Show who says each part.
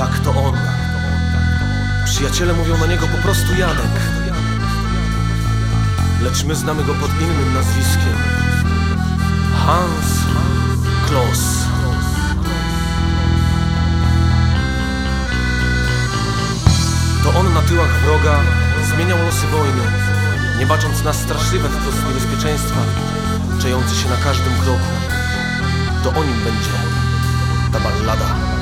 Speaker 1: Tak, to on. Przyjaciele mówią na niego po prostu Janek. Lecz my znamy go pod innym nazwiskiem. Hans Kloss. To on na tyłach wroga zmieniał losy wojny, nie bacząc na straszliwe wprost niebezpieczeństwa, czejące się na każdym kroku. To o nim będzie ta ballada.